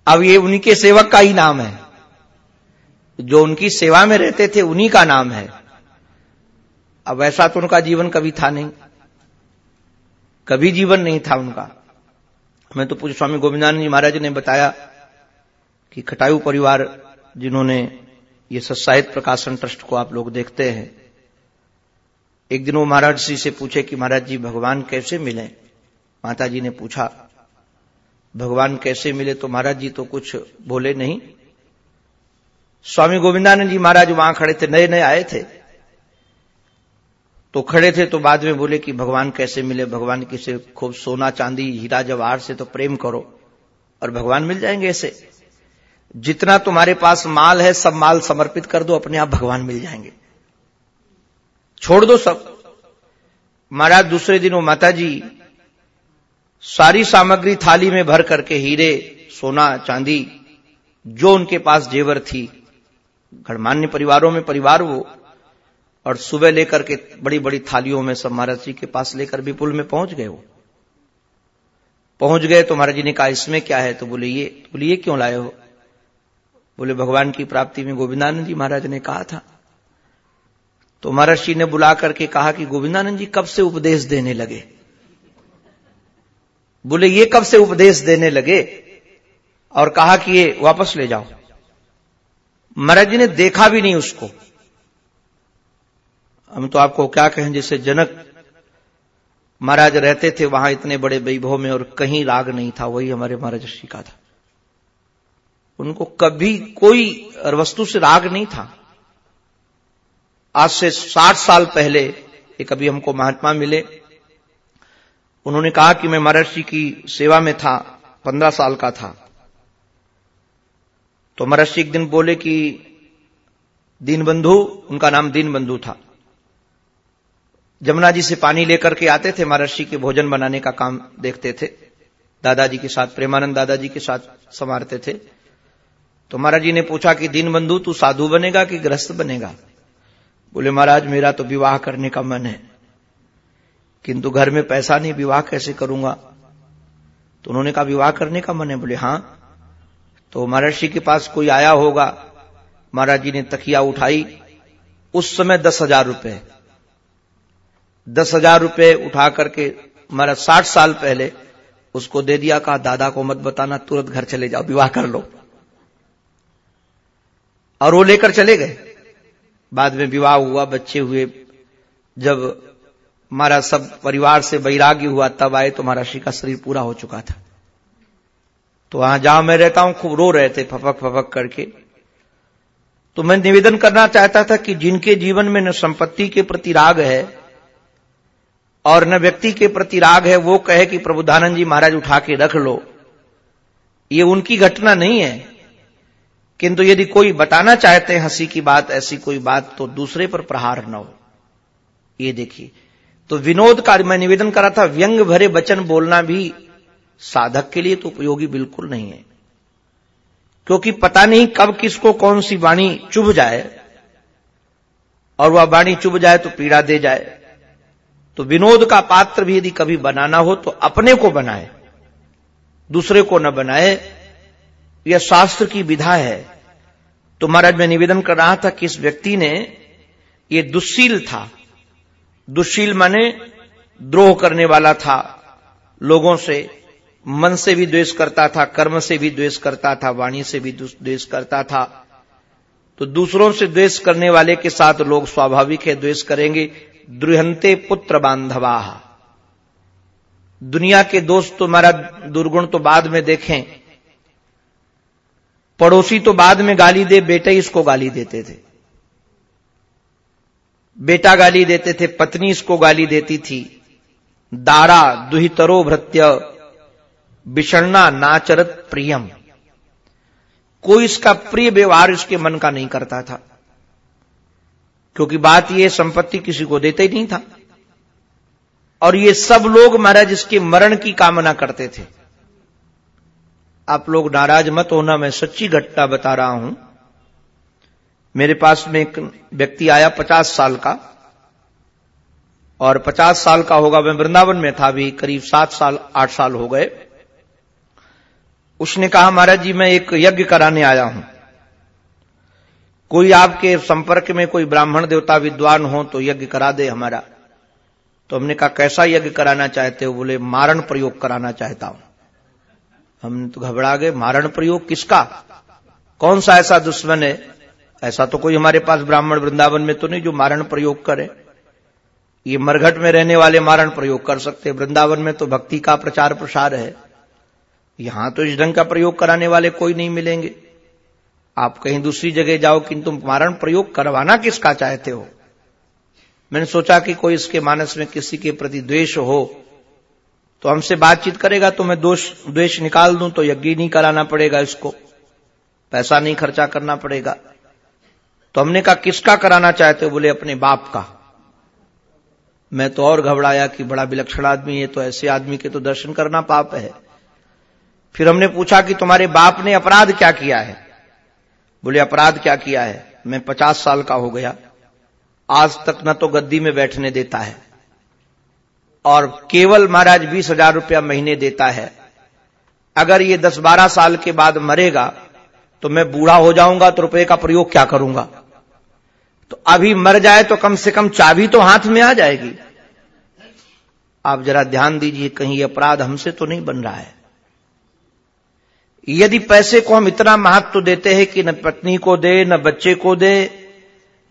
अब ये उन्हीं के सेवक का ही नाम है। जो उनकी सेवा में रहते थे, उन्हीं का नाम है। अब ऐसा तो उनका जीवन कभी था नहीं। कभी जीवन नहीं था उनका। मैं तो पूज्य स्वामी गोविंदानंद जी महाराज ने बताया कि खटायु परिवार जिन्होंने ये सत्साहित प्रकाशन ट्रस्ट को आप लोग देखते हैं। एक दिन वो महाराज जी से पूछे कि महाराज जी, भगवान कैसे मिले? माता जी ने पूछा, भगवान कैसे मिले? तो महाराज जी तो कुछ बोले नहीं। स्वामी गोविंदानंद जी महाराज वहाँ खड़े थे नए नए आए थे। तो खड़े थे तो बाद में बोले कि भगवान कैसे मिले? भगवान किसे खूब सोना, चांदी, हीरा जवाहर से तो प्रेम करो और भगवान मिल जाएँगे ऐसे। जितना तुम्हारे पास माल है, सब माल समर्पित कर दो, अपने आप भगवान मिल जाएँगे। छोड़ दो सब। महाराज, दूसरे दिन वो माता जी सारी सामग्री थाली में भर करके हीरे, सोना, चांदी, जो उनके पास जेवर थी, गणमान्य परिवारों में परिवार वो, और सुबह लेकर के बड़ी बड़ी थालियों में सब महाराज जी के पास लेकर विपुल में पहुँच गए वो। पहुँच गए तो महाराज जी ने कहा, इसमें क्या है? तो बोले, ये तो क्यों लाए हो? बोले, भगवान की प्राप्ति में गोविंदानंद जी महाराज ने कहा था। तो महर्षि ने बुला करके कहा कि गोविंदानंद जी कब से उपदेश देने लगे? बोले, ये कब से उपदेश देने लगे? और कहा कि, ये वापस ले जाओ। महाराज जी ने देखा भी नहीं उसको। हम तो आपको क्या कहें, जैसे जनक महाराज रहते थे, वहाँ इतने बड़े वैभव में और कहीं राग नहीं था, वही हमारे महाराज ऋषि का था। उनको कभी कोई वस्तु से राग नहीं था। आज से साठ साल पहले एक अभी हमको महात्मा मिले। उन्होंने कहा कि मैं महर्षि की सेवा में था, पंद्रह साल का था। तो महर्षि एक दिन बोले कि, दीनबंधु, उनका नाम दीनबंधु था। जमुना जी से पानी लेकर के आते थे, महर्षि के भोजन बनाने का काम देखते थे। दादाजी के साथ, प्रेमानंद दादाजी के साथ संवारते थे। तो महाराज जी ने पूछा कि दीन बंधु, तू साधु बनेगा कि ग्रस्त बनेगा? बोले, महाराज, मेरा तो विवाह करने का मन है। किंतु घर में पैसा नहीं, विवाह कैसे करूँगा? तो उन्होंने कहा, विवाह करने का मन है। बोले, हाँ। तो महर्षि के पास कोई आया होगा। महाराज जी ने तकिया उठाई। उस समय दस हज़ार रुपये। दस हज़ार रुपये उठा करके महाराज साठ साल पहले उसको दे दिया। कहा, दादा को मत बताना, तुरंत घर चले जाओ, विवाह कर लो। और वो लेकर चले गए। बाद में विवाह हुआ, बच्चे हुए। जब हमारा सब परिवार से वैराग्य हुआ, तब आए तो महाराष्ट्री का शरीर पूरा हो चुका था। तो वहाँ जहाँ मैं रहता हूँ, खूब रो रहे थे फपक फपक करके। तो मैं निवेदन करना चाहता था कि जिनके जीवन में न संपत्ति के प्रति राग है और न व्यक्ति के प्रति राग है, वो कहे कि प्रबुद्धानंद जी महाराज उठा के रख लो। ये उनकी घटना नहीं है। किंतु यदि कोई बताना चाहते हैं हँसी की बात, ऐसी कोई बात तो दूसरे पर प्रहार न हो। ये देखिए तो विनोद का मैं निवेदन करा था, व्यंग भरे वचन बोलना भी साधक के लिए तो उपयोगी बिल्कुल नहीं है। क्योंकि पता नहीं कब किसको कौन सी वाणी चुभ जाए, और वह वाणी चुभ जाए तो पीड़ा दे जाए। तो विनोद का पात्र भी यदि कभी बनाना हो तो अपने को बनाए, दूसरे को न बनाए यह शास्त्र की विधा है। तो महाराज मैं निवेदन कर रहा था कि इस व्यक्ति ने ये दुशील था। दुशील माने द्रोह करने वाला था। लोगों से, मन से भी द्वेष करता था, कर्म से भी द्वेष करता था, वाणी से भी द्वेष करता था। तो दूसरों से द्वेष करने वाले के साथ लोग स्वाभाविक है, द्वेष करेंगे। द्रुहंते पुत्र बांधवा। दुनिया के दोस्त तो हमारा दुर्गुण तो बाद में देखें। पड़ोसी तो बाद में गाली दे, बेटे इसको गाली देते थे। बेटा गाली देते थे, पत्नी इसको गाली देती थी। दारा दुहितरो भृत्य विषणना नाचरत प्रियम। कोई इसका प्रिय व्यवहार इसके मन का नहीं करता था। क्योंकि बात यह संपत्ति किसी को देते ही नहीं था। और ये सब लोग महाराज इसके मरण की कामना करते थे। आप लोग नाराज़ मत होना, मैं सच्ची घटना बता रहा हूँ। मेरे पास में एक व्यक्ति आया पचास साल का, और पचास साल का होगा, मैं वृंदावन में था अभी, करीब सात साल, आठ साल हो गए। उसने कहा, महाराज जी, मैं एक यज्ञ कराने आया हूँ। कोई आपके संपर्क में कोई ब्राह्मण देवता विद्वान हो तो यज्ञ करा दे हमारा। तो हमने कहा, कैसा यज्ञ कराना चाहते हो? बोले, मारण प्रयोग कराना चाहता हूँ। हम तो घबरा गए, मारण प्रयोग किसका? कौन सा ऐसा दुश्मन है? ऐसा तो कोई हमारे पास ब्राह्मण वृंदावन में तो नहीं जो मारण प्रयोग करे। ये मरघट में रहने वाले मारण प्रयोग कर सकते वृंदावन में तो भक्ति का प्रचार प्रसार है। यहाँ तो इस ढंग का प्रयोग कराने वाले कोई नहीं मिलेंगे। आप कहीं दूसरी जगह जाओ, किंतु मारण प्रयोग करवाना किसका चाहते हो? मैंने सोचा कि कोई इसके मानस में किसी के प्रति द्वेष हो तो हमसे बातचीत करेगा तो मैं दोष, द्वेष निकाल दूँ तो यज्ञ नहीं कराना पड़ेगा इसको। पैसा नहीं खर्चा करना पड़ेगा। तो हमने कहा, किसका कराना चाहते हो? बोले, अपने बाप का। मैं तो और घबराया कि बड़ा विलक्षण आदमी है तो ऐसे आदमी के तो दर्शन करना पाप है। फिर हमने पूछा कि तुम्हारे बाप ने अपराध क्या किया है? बोले, अपराध क्या किया है? मैं पचास साल का हो गया। आज तक न तो गद्दी में बैठने देता है। और केवल महाराज बीस हज़ार रुपया महीने देता है। अगर ये दस बारह साल के बाद मरेगा तो मैं बूढ़ा हो जाऊँगा तो रुपए का प्रयोग क्या करूँगा? तो अभी मर जाए तो कम से कम चाबी तो हाथ में आ जाएगी। आप जरा ध्यान दीजिए, कहीं अपराध हमसे तो नहीं बन रहा है। यदि पैसे को हम इतना महत्व तो देते हैं कि न पत्नी को दे, न बच्चे को दे,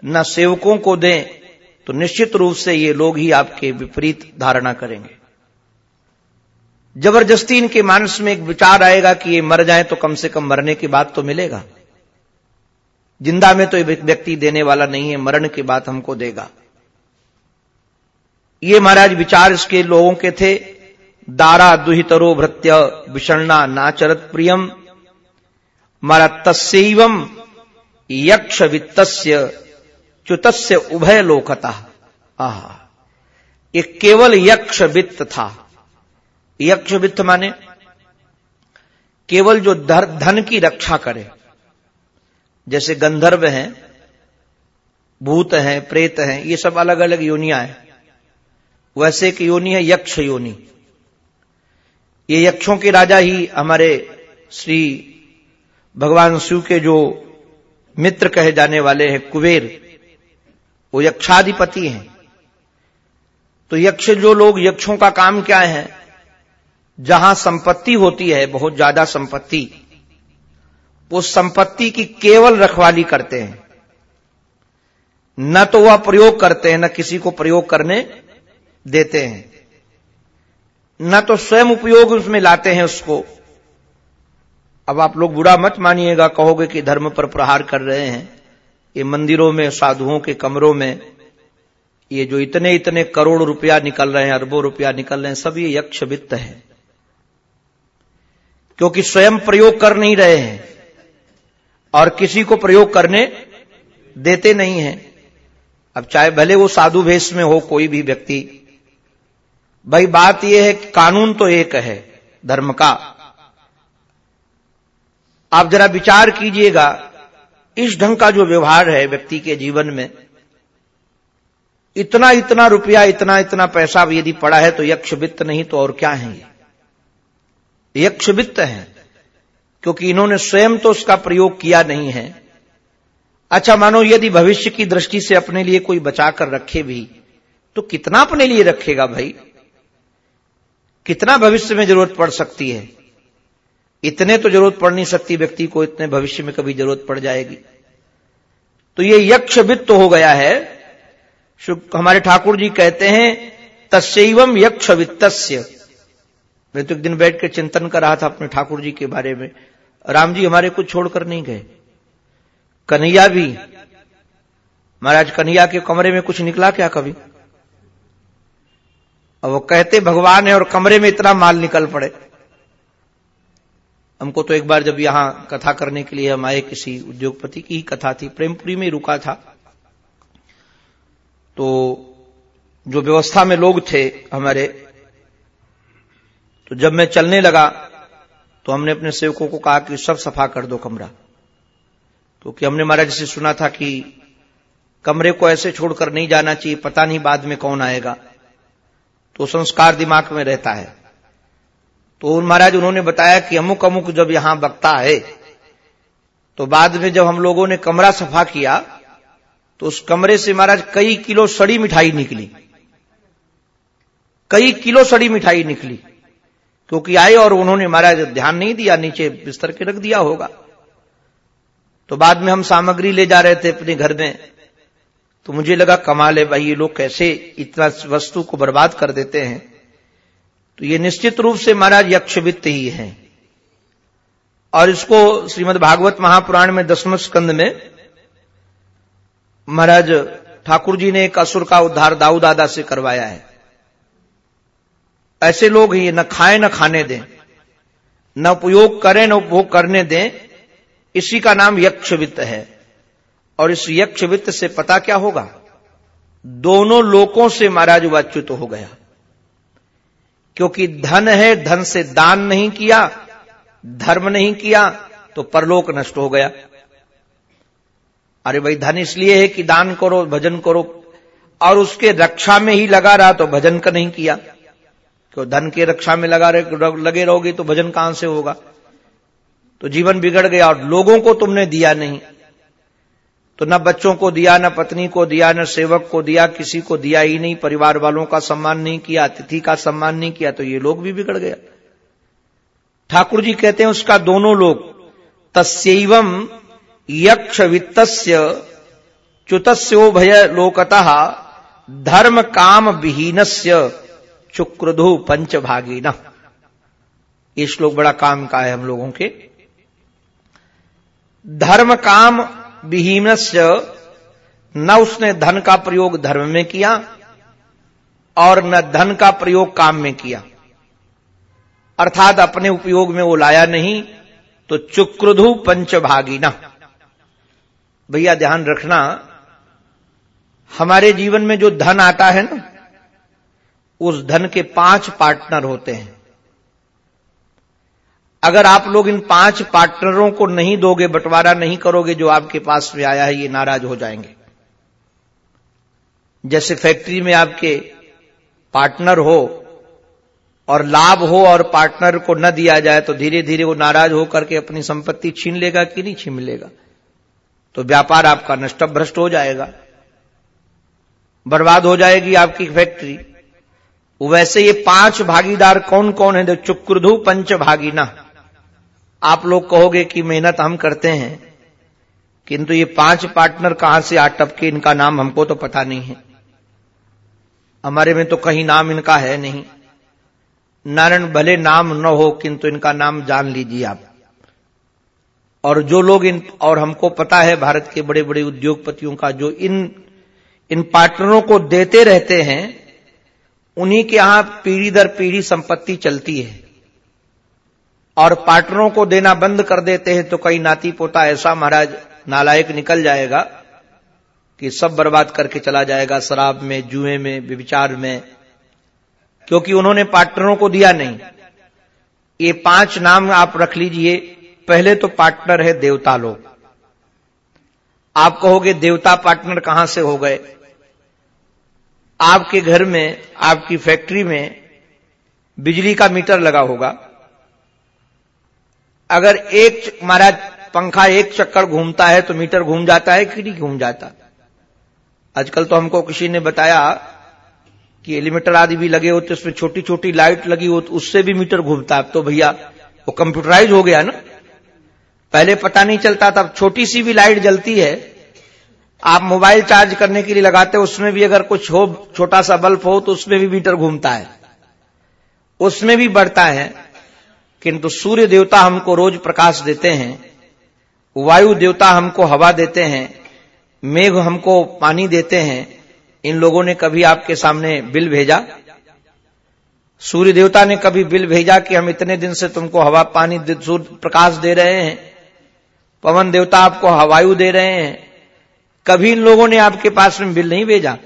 न सेवकों को दे तो निश्चित रूप से ये लोग ही आपके विपरीत धारणा करेंगे। ज़बरदस्ती इनके मानस में एक विचार आएगा कि ये मर जाए तो कम से कम मरने के बाद तो मिलेगा। ज़िंदा में तो व्यक्ति देने वाला नहीं है, मरण के बाद हमको देगा। ये महाराज विचार इसके लोगों के थे, दारा दुहितरो भृत्य विषणना नाचरत प्रियम, मारा तस्वम यक्ष वित्त च्युतस्य उभय लोकता। आह। ये केवल यक्ष वित्त था। यक्ष वित्त माने केवल जो धन की रक्षा करे। जैसे गंधर्व हैं, भूत हैं, प्रेत हैं, ये सब अलग अलग योनियाँ हैं। वैसे एक योनि है यक्ष योनि। ये यक्षों के राजा ही हमारे श्री भगवान शिव के जो मित्र कहे जाने वाले हैं कुबेर। वो यक्षाधिपति हैं। तो यक्ष जो लोग यक्षों का काम क्या है? जहाँ संपत्ति होती है, बहुत ज़्यादा संपत्ति, वो संपत्ति की केवल रखवाली करते हैं। न तो वह प्रयोग करते हैं, न किसी को प्रयोग करने देते हैं। न तो स्वयं उपयोग उसमें लाते हैं उसको। अब आप लोग बुरा मत मानिएगा, कहोगे कि धर्म पर प्रहार कर रहे हैं। ये मंदिरों में, साधुओं के कमरों में, ये जो इतने इतने करोड़ रुपया निकल रहे हैं, अरबों रुपया निकल रहे हैं, सब ये यक्ष वित्त है। क्योंकि स्वयं प्रयोग कर नहीं रहे हैं और किसी को प्रयोग करने देते नहीं हैं। अब चाहे भले वो साधु भेष में हो, कोई भी व्यक्ति, भाई बात यह है कि कानून तो एक है, धर्म का। आप जरा विचार कीजिएगा इस ढंग का जो व्यवहार है व्यक्ति के जीवन में, इतना इतना रुपया, इतना इतना पैसा यदि पड़ा है तो यक्ष वित्त नहीं तो और क्या है ये? यक्ष वित्त है, क्योंकि इन्होंने स्वयं तो उसका प्रयोग किया नहीं है। अच्छा मानो यदि भविष्य की दृष्टि से अपने लिए कोई बचाकर रखे भी तो कितना अपने लिए रखेगा भाई? कितना भविष्य में ज़रूरत पड़ सकती है? इतने तो ज़रूरत पड़ नहीं सकती व्यक्ति को, इतने भविष्य में कभी ज़रूरत पड़ जाएगी। तो ये यक्ष वित्त हो गया है। हमारे ठाकुर जी कहते हैं तस्वम यक्ष वित्तस्य मैं तो एक दिन बैठ के चिंतन कर रहा था अपने ठाकुर जी के बारे में। राम जी, हमारे कुछ छोड़कर नहीं गए। कन्हैया भी। महाराज, कन्हैया के कमरे में कुछ निकला क्या कभी? और वो कहते, भगवान है और कमरे में इतना माल निकल पड़े। हमको तो एक बार जब यहाँ कथा करने के लिए हम आए किसी उद्योगपति की, ही कथा थी, प्रेमपुरी में रुका था। तो जो व्यवस्था में लोग थे हमारे तो जब मैं चलने लगा तो हमने अपने सेवकों को कहा कि सब सफ़ा कर दो कमरा। क्योंकि तो हमने महाराज से सुना था कि कमरे को ऐसे छोड़कर नहीं जाना चाहिए, पता नहीं बाद में कौन आएगा। तो संस्कार दिमाग में रहता है। तो महाराज उन्होंने बताया कि अमुक अमुक जब यहाँ बकता है तो बाद में जब हम लोगों ने कमरा सफ़ा किया तो उस कमरे से महाराज कई किलो सड़ी मिठाई निकली। कई किलो सड़ी मिठाई निकली, क्योंकि आए और उन्होंने महाराज ध्यान नहीं दिया, नीचे बिस्तर के रख दिया होगा। तो बाद में हम सामग्री ले जा रहे थे अपने घर में तो मुझे लगा, कमाल है भाई, ये लोग कैसे इतना वस्तु को बर्बाद कर देते हैं। तो ये निश्चित रूप से महाराज यक्ष वित्त ही है। और इसको श्रीमद भागवत महापुराण में दसम स्कंद में महाराज ठाकुर जी ने एक असुर का उद्धार दाऊ दादा से करवाया है। ऐसे लोग ही न खाए, न खाने दें, न उपयोग करें, न उपभोग करने दें, इसी का नाम यक्ष वित्त है। और इस यक्ष वित्त से पता क्या होगा? दोनों लोकों से महाराज वाच्युत हो गया। क्योंकि धन है, धन से दान नहीं किया, धर्म नहीं किया तो परलोक नष्ट हो गया। अरे भाई, धन इसलिए है कि दान करो, भजन करो, और उसके रक्षा में ही लगा रहा तो भजन का नहीं किया। क्यों, धन के रक्षा में लगा रहे लगे रहोगे तो भजन कहाँ से होगा? तो जीवन बिगड़ गया और लोगों को तुमने दिया नहीं। तो न बच्चों को दिया, न पत्नी को दिया, न सेवक को दिया, किसी को दिया ही नहीं, परिवार वालों का सम्मान नहीं किया, अतिथि का सम्मान नहीं किया तो ये लोग भी बिगड़ गया ठाकुर जी कहते हैं उसका दोनों लोग तस्वम यक्ष वित्त च्युतस्योभय लोकतः धर्म काम विहीन से चुक्रधु पंचभागी न ये श्लोक बड़ा काम का है हम लोगों के। धर्म काम विहीन न उसने धन का प्रयोग धर्म में किया, और न धन का प्रयोग काम में किया। अर्थात अपने उपयोग में वो लाया नहीं तो चुक्रधु पंचभागी न भैया, ध्यान रखना, हमारे जीवन में जो धन आता है ना, उस धन के पाँच पार्टनर होते हैं। अगर आप लोग इन पाँच पार्टनरों को नहीं दोगे, बंटवारा नहीं करोगे, जो आपके पास में आया है, ये नाराज़ हो जाएँगे। जैसे फैक्ट्री में आपके पार्टनर हो और लाभ हो और पार्टनर को न दिया जाए तो धीरे धीरे वो नाराज़ होकर के अपनी संपत्ति छीन लेगा कि नहीं छीन लेगा? तो व्यापार आपका नष्ट भ्रष्ट हो जाएगा। बर्बाद हो जाएगी आपकी फैक्ट्री। वैसे ये पाँच भागीदार कौन कौन है? जो चुक्रधु पंच भागीना आप लोग कहोगे कि मेहनत हम करते हैं, किंतु ये पाँच पार्टनर कहाँ से आटप के इनका नाम हमको तो पता नहीं है। हमारे में तो कहीं नाम इनका है नहीं। नारायण भले नाम न हो, किंतु इनका नाम जान लीजिए आप। और जो लोग इन, और हमको पता है भारत के बड़े बड़े उद्योगपतियों का, जो इन इन पार्टनरों को देते रहते हैं, उन्हीं के यहाँ पीढ़ी दर पीढ़ी संपत्ति चलती है। और पार्टनरों को देना बंद कर देते हैं तो कई नाती पोता ऐसा महाराज नालायक निकल जाएगा कि सब बर्बाद करके चला जाएगा, शराब में, जुए में विचार में। क्योंकि उन्होंने पार्टनरों को दिया नहीं। ये पाँच नाम आप रख लीजिए। पहले तो पार्टनर है देवता लोग। आप कहोगे, देवता पार्टनर कहाँ से हो गए? आपके घर में, आपकी फैक्ट्री में बिजली का मीटर लगा होगा। अगर एक महाराज, पंखा एक चक्कर घूमता है तो मीटर घूम जाता है कि नहीं घूम जाता आजकल तो हमको किसी ने बताया कि एलिमीटर आदि भी लगे होते, उसमें छोटी छोटी लाइट लगी हो तो उससे भी मीटर घूमता है। अब तो भैया, वो कंप्यूटराइज हो गया ना। पहले पता नहीं चलता था छोटी सी भी लाइट जलती है। आप मोबाइल चार्ज करने के लिए लगाते हो, उसमें भी अगर कुछ हो, छोटा सा बल्ब हो तो उसमें भी मीटर घूमता है। उसमें भी बढ़ता है। किंतु सूर्य देवता हमको रोज प्रकाश देते हैं, वायु देवता हमको हवा देते हैं, मेघ हमको पानी देते हैं, इन लोगों ने कभी आपके सामने बिल भेजा? सूर्य देवता ने कभी बिल भेजा कि हम इतने दिन से तुमको हवा, पानी सूर्य प्रकाश दे रहे हैं? पवन देवता आपको हवायु दे रहे हैं? कभी इन लोगों ने आपके पास में बिल नहीं भेजा?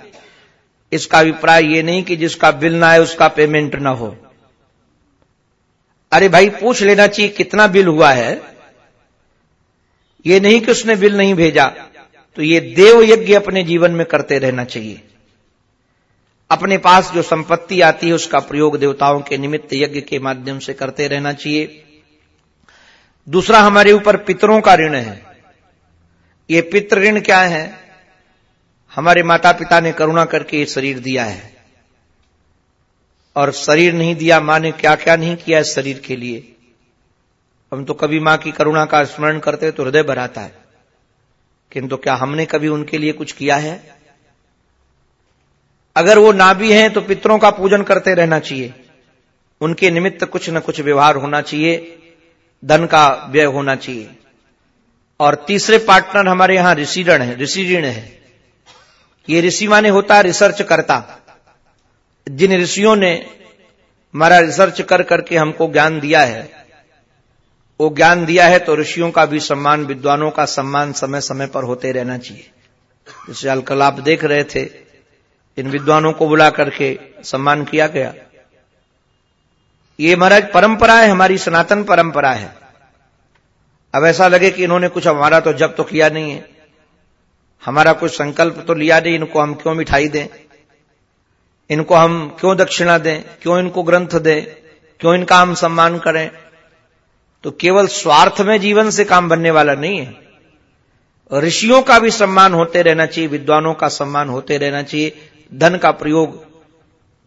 इसका अभिप्राय ये नहीं कि जिसका बिल ना है उसका पेमेंट ना हो। अरे भाई, पूछ लेना चाहिए, कितना बिल हुआ है? ये नहीं कि उसने बिल नहीं भेजा तो ये देव यज्ञ अपने जीवन में करते रहना चाहिए। अपने पास जो संपत्ति आती है, उसका प्रयोग देवताओं के निमित्त यज्ञ के माध्यम से करते रहना चाहिए। दूसरा, हमारे ऊपर पितरों का ऋण है। ये पितृ ऋण क्या है? हमारे माता पिता ने करुणा करके ये शरीर दिया है। और शरीर नहीं दिया माँ ने क्या क्या नहीं किया इस शरीर के लिए? हम तो कभी माँ की करुणा का स्मरण करते तो हृदय भराता है। किंतु क्या हमने कभी उनके लिए कुछ किया है? अगर वो ना भी हैं तो पितरों का पूजन करते रहना चाहिए। उनके निमित्त कुछ न कुछ व्यवहार होना चाहिए। धन का व्यय होना चाहिए। और तीसरे पार्टनर हमारे यहाँ ऋषिगण है ऋषि ऋण है। ये ऋषि माने होता रिसर्च करता। जिन ऋषियों ने हमारा रिसर्च कर करके हमको ज्ञान दिया है, वो ज्ञान दिया है तो ऋषियों का भी सम्मान, विद्वानों का सम्मान समय समय पर होते रहना चाहिए। जैसे कल आप देख रहे थे, इन विद्वानों को बुला करके सम्मान किया गया। ये महाराज परंपरा है, हमारी सनातन परंपरा है। अब ऐसा लगे कि इन्होंने कुछ हमारा तो जब तो किया नहीं है। हमारा कुछ संकल्प तो लिया नहीं, इनको हम क्यों मिठाई दें? इनको हम क्यों दक्षिणा दें? क्यों इनको ग्रंथ दें? क्यों इनका हम सम्मान करें? तो केवल स्वार्थ में जीवन से काम बनने वाला नहीं है। ऋषियों का भी सम्मान होते रहना चाहिए, विद्वानों का सम्मान होते रहना चाहिए। धन का प्रयोग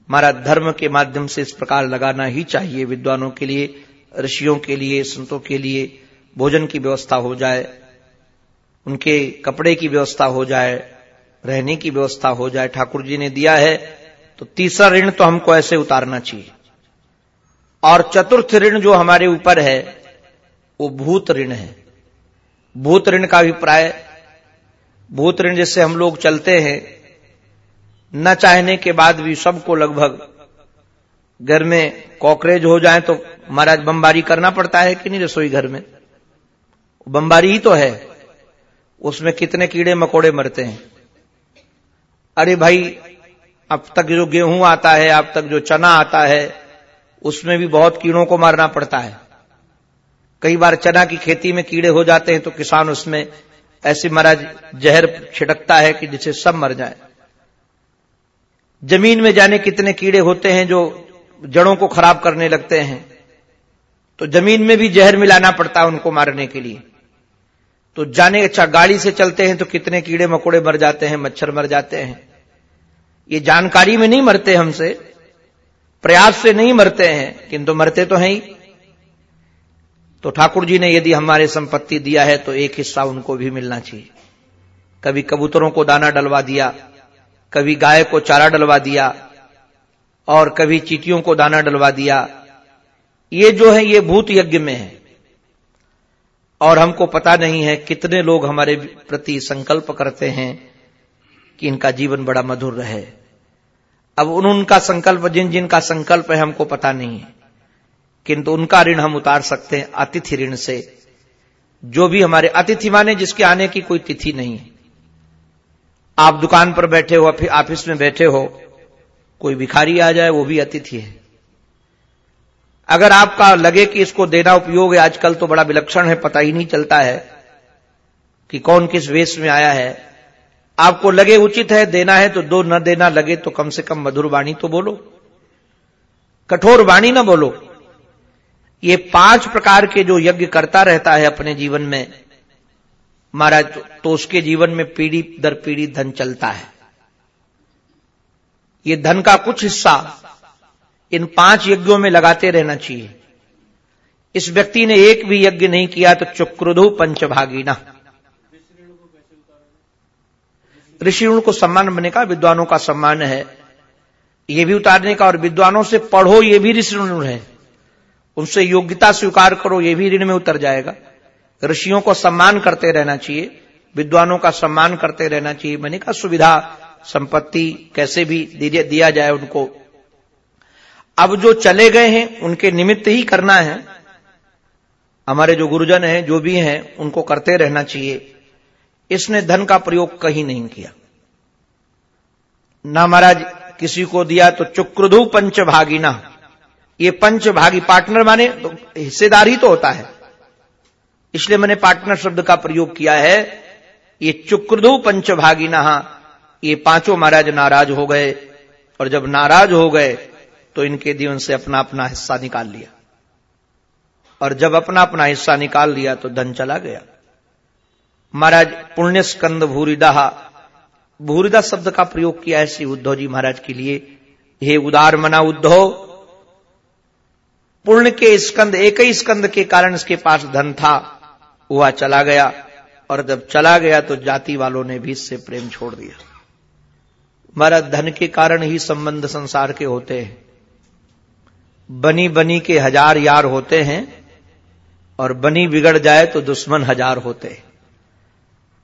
हमारा धर्म के माध्यम से इस प्रकार लगाना ही चाहिए, विद्वानों के लिए, ऋषियों के लिए, संतों के लिए। भोजन की व्यवस्था हो जाए, उनके कपड़े की व्यवस्था हो जाए, रहने की व्यवस्था हो जाए। ठाकुर जी ने दिया है तो तीसरा ऋण तो हमको ऐसे उतारना चाहिए। और चतुर्थ ऋण जो हमारे ऊपर है, वो भूत ऋण है। भूत ऋण का अभिप्राय, भूत ऋण जिससे हम लोग चलते हैं, न चाहने के बाद भी सबको लगभग घर में कॉकरेज हो जाए तो महाराज बमबारी करना पड़ता है कि नहीं रसोई घर में? बमबारी ही तो है। उसमें कितने कीड़े मकोड़े मरते हैं। अरे भाई अब तक जो गेहूँ आता है, अब तक जो चना आता है, उसमें भी बहुत कीड़ों को मारना पड़ता है। कई बार चना की खेती में कीड़े हो जाते हैं तो किसान उसमें ऐसी महाराज जहर छिड़कता है कि जिसे सब मर जाए। ज़मीन में जाने कितने कीड़े होते हैं जो जड़ों को खराब करने लगते हैं। तो ज़मीन में भी जहर मिलाना पड़ता है उनको मारने के लिए। तो जाने अच्छा गाड़ी से चलते हैं तो कितने कीड़े मकोड़े मर जाते हैं, मच्छर मर जाते हैं। ये जानकारी में नहीं मरते हमसे, प्रयास से नहीं मरते हैं, किंतु मरते तो हैं ही। तो ठाकुर जी ने यदि हमारे संपत्ति दिया है तो एक हिस्सा उनको भी मिलना चाहिए। कभी कबूतरों को दाना डलवा दिया, कभी गाय को चारा डलवा दिया, और कभी चीटियों को दाना डलवा दिया। ये जो है, ये भूत यज्ञ में है। और हमको पता नहीं है कितने लोग हमारे प्रति संकल्प करते हैं कि इनका जीवन बड़ा मधुर रहे। अब उन उनका संकल्प, जिन जिनका संकल्प है, हमको पता नहीं। है किंतु उनका ऋण हम उतार सकते हैं अतिथि ऋण से। जो भी हमारे अतिथि माने, जिसके आने की कोई तिथि नहीं है। आप दुकान पर बैठे हो फिर ऑफ़िस में बैठे हो, कोई भिखारी आ जाए, वो भी अतिथि है। अगर आपका लगे कि इसको देना उपयोग है, आजकल तो बड़ा विलक्षण है, पता ही नहीं चलता है कि कौन किस वेश में आया है। आपको लगे उचित है, देना है तो दो, न देना लगे तो कम से कम मधुर वाणी तो बोलो। कठोर वाणी ना बोलो। ये पाँच प्रकार के जो यज्ञ करता रहता है अपने जीवन में, महाराज तो उसके जीवन में पीढ़ी दर पीढ़ी धन चलता है। ये धन का कुछ हिस्सा इन पाँच यज्ञों में लगाते रहना चाहिए। इस व्यक्ति ने एक भी यज्ञ नहीं किया तो चुक्रधु पंचभागीना। ऋषि को सम्मान बने का, विद्वानों का सम्मान है। ये भी उतारने का, और विद्वानों से पढ़ो, ये भी ऋषि है। उनसे योग्यता स्वीकार करो, ये भी ऋण में उतर जाएगा। ऋषियों को सम्मान करते रहना चाहिए, विद्वानों का सम्मान करते रहना चाहिए, मैंने कहा सुविधा, संपत्ति कैसे भी दिया जाए उनको। अब जो चले गए हैं, उनके निमित्त ही करना है। हमारे जो गुरुजन हैं, जो भी हैं, उनको करते रहना चाहिए। इसने धन का प्रयोग कहीं नहीं किया। ना महाराज, किसी को दिया तो चुक्रधु पंचभागिना। ये पंचभागी पार्टनर माने तो हिस्सेदार ही तो होता है। इसलिए मैंने पार्टनर शब्द का प्रयोग किया है। ये चुक्रधु पंचभागी नहा ये पाँचों महाराज नाराज़ हो गए, और जब नाराज़ हो गए तो इनके जीवन से अपना अपना हिस्सा निकाल लिया। और जब अपना अपना हिस्सा निकाल लिया तो धन चला गया। महाराज पुण्य स्कंद भूरिदाह भूरिदा शब्द का प्रयोग किया है श्री उद्धव जी महाराज के लिए। हे उदार मना उद्धव, पुण्य के स्कंद एक ही स्कंद के कारण इसके पास धन था वह चला गया, और जब चला गया तो जाति वालों ने भी इससे प्रेम छोड़ दिया। महाराज धन के कारण ही संबंध संसार के होते हैं। बनी बनी के हज़ार यार होते हैं, और बनी बिगड़ जाए तो दुश्मन हज़ार होते हैं।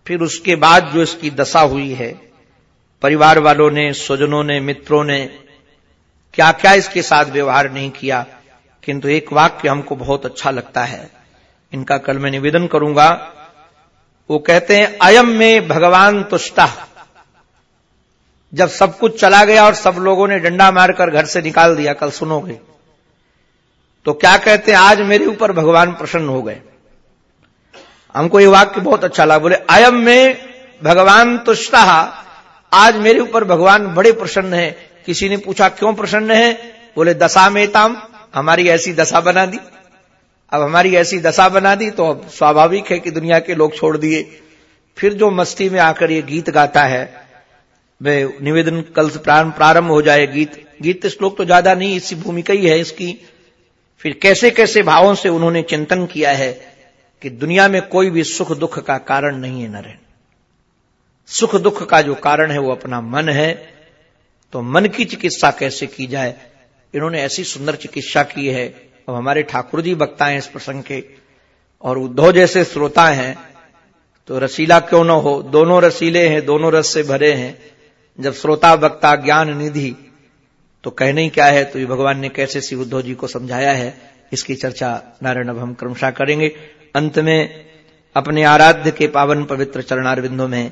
फिर उसके बाद जो इसकी दशा हुई है, परिवार वालों ने, स्वजनों ने, मित्रों ने क्या क्या इसके साथ व्यवहार नहीं किया, किंतु एक वाक्य हमको बहुत अच्छा लगता है। इनका कल मैं निवेदन करूँगा। वो कहते हैं, अयम में भगवान तुष्टा। जब सब कुछ चला गया और सब लोगों ने डंडा मारकर घर से निकाल दिया, कल सुनोगे। तो क्या कहते हैं, आज मेरे ऊपर भगवान प्रसन्न हो गए। हमको ये वाक्य बहुत अच्छा लगा, बोले, अयम में भगवान तुष्टा, आज मेरे ऊपर भगवान बड़े प्रसन्न है। किसी ने पूछा, क्यों प्रसन्न है? बोले, दशा में ताम, हमारी ऐसी दशा बना दी। अब हमारी ऐसी दशा बना दी तो अब स्वाभाविक है कि दुनिया के लोग छोड़ दिए। फिर जो मस्ती में आकर ये गीत गाता है वे निवेदन कल से प्रारंभ हो जाए गीत। गीत श्लोक तो ज़्यादा नहीं, इसी भूमिका ही है इसकी। फिर कैसे कैसे भावों से उन्होंने चिंतन किया है? कि दुनिया में कोई भी सुख दुख का कारण नहीं है नरेन। सुख दुख का जो कारण है वो अपना मन है। तो मन की चिकित्सा कैसे की जाए? इन्होंने ऐसी सुंदर चिकित्सा की है। अब हमारे ठाकुर जी वक्ता हैं इस प्रसंग के, और उद्धव जैसे श्रोता हैं तो रसीला क्यों न हो? दोनों रसीले हैं, दोनों रस से भरे हैं। जब श्रोता, वक्ता, ज्ञान, निधि तो कहने ही क्या है? तो ये भगवान ने कैसे श्री उद्धव जी को समझाया है? इसकी चर्चा नारायण अब हम क्रमशः करेंगे। अंत में अपने आराध्य के पावन पवित्र चरणारविंदों में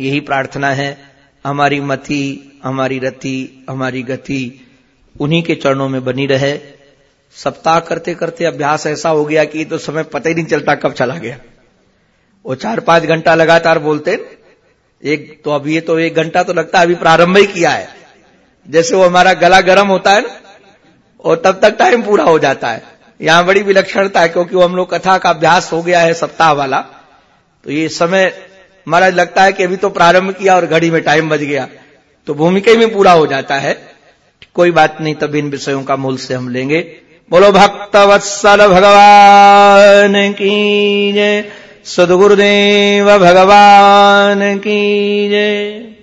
यही प्रार्थना है, हमारी मति, हमारी रति, हमारी गति उन्हीं के चरणों में बनी रहे। सप्ताह करते करते अभ्यास ऐसा हो गया कि तो समय पता ही नहीं चलता कब चला गया। वो चार पाँच घंटा लगातार बोलते, एक तो अभी ये तो एक घंटा तो लगता है, अभी प्रारंभ ही किया है। जैसे वो हमारा गला गर्म होता है ना, और तब तक टाइम पूरा हो जाता है। यहाँ बड़ी विलक्षणता है, क्योंकि वो हम लोग कथा का अभ्यास हो गया है सप्ताह वाला। तो ये समय, महाराज लगता है कि अभी तो प्रारंभ किया और घड़ी में टाइम बच गया। तो भूमिका में पूरा हो जाता है। कोई बात नहीं, तब इन विषयों का मूल से हम लेंगे। बोलो भक्त वत्सल भगवान की जय। सदगुरुदेव भगवान की जय।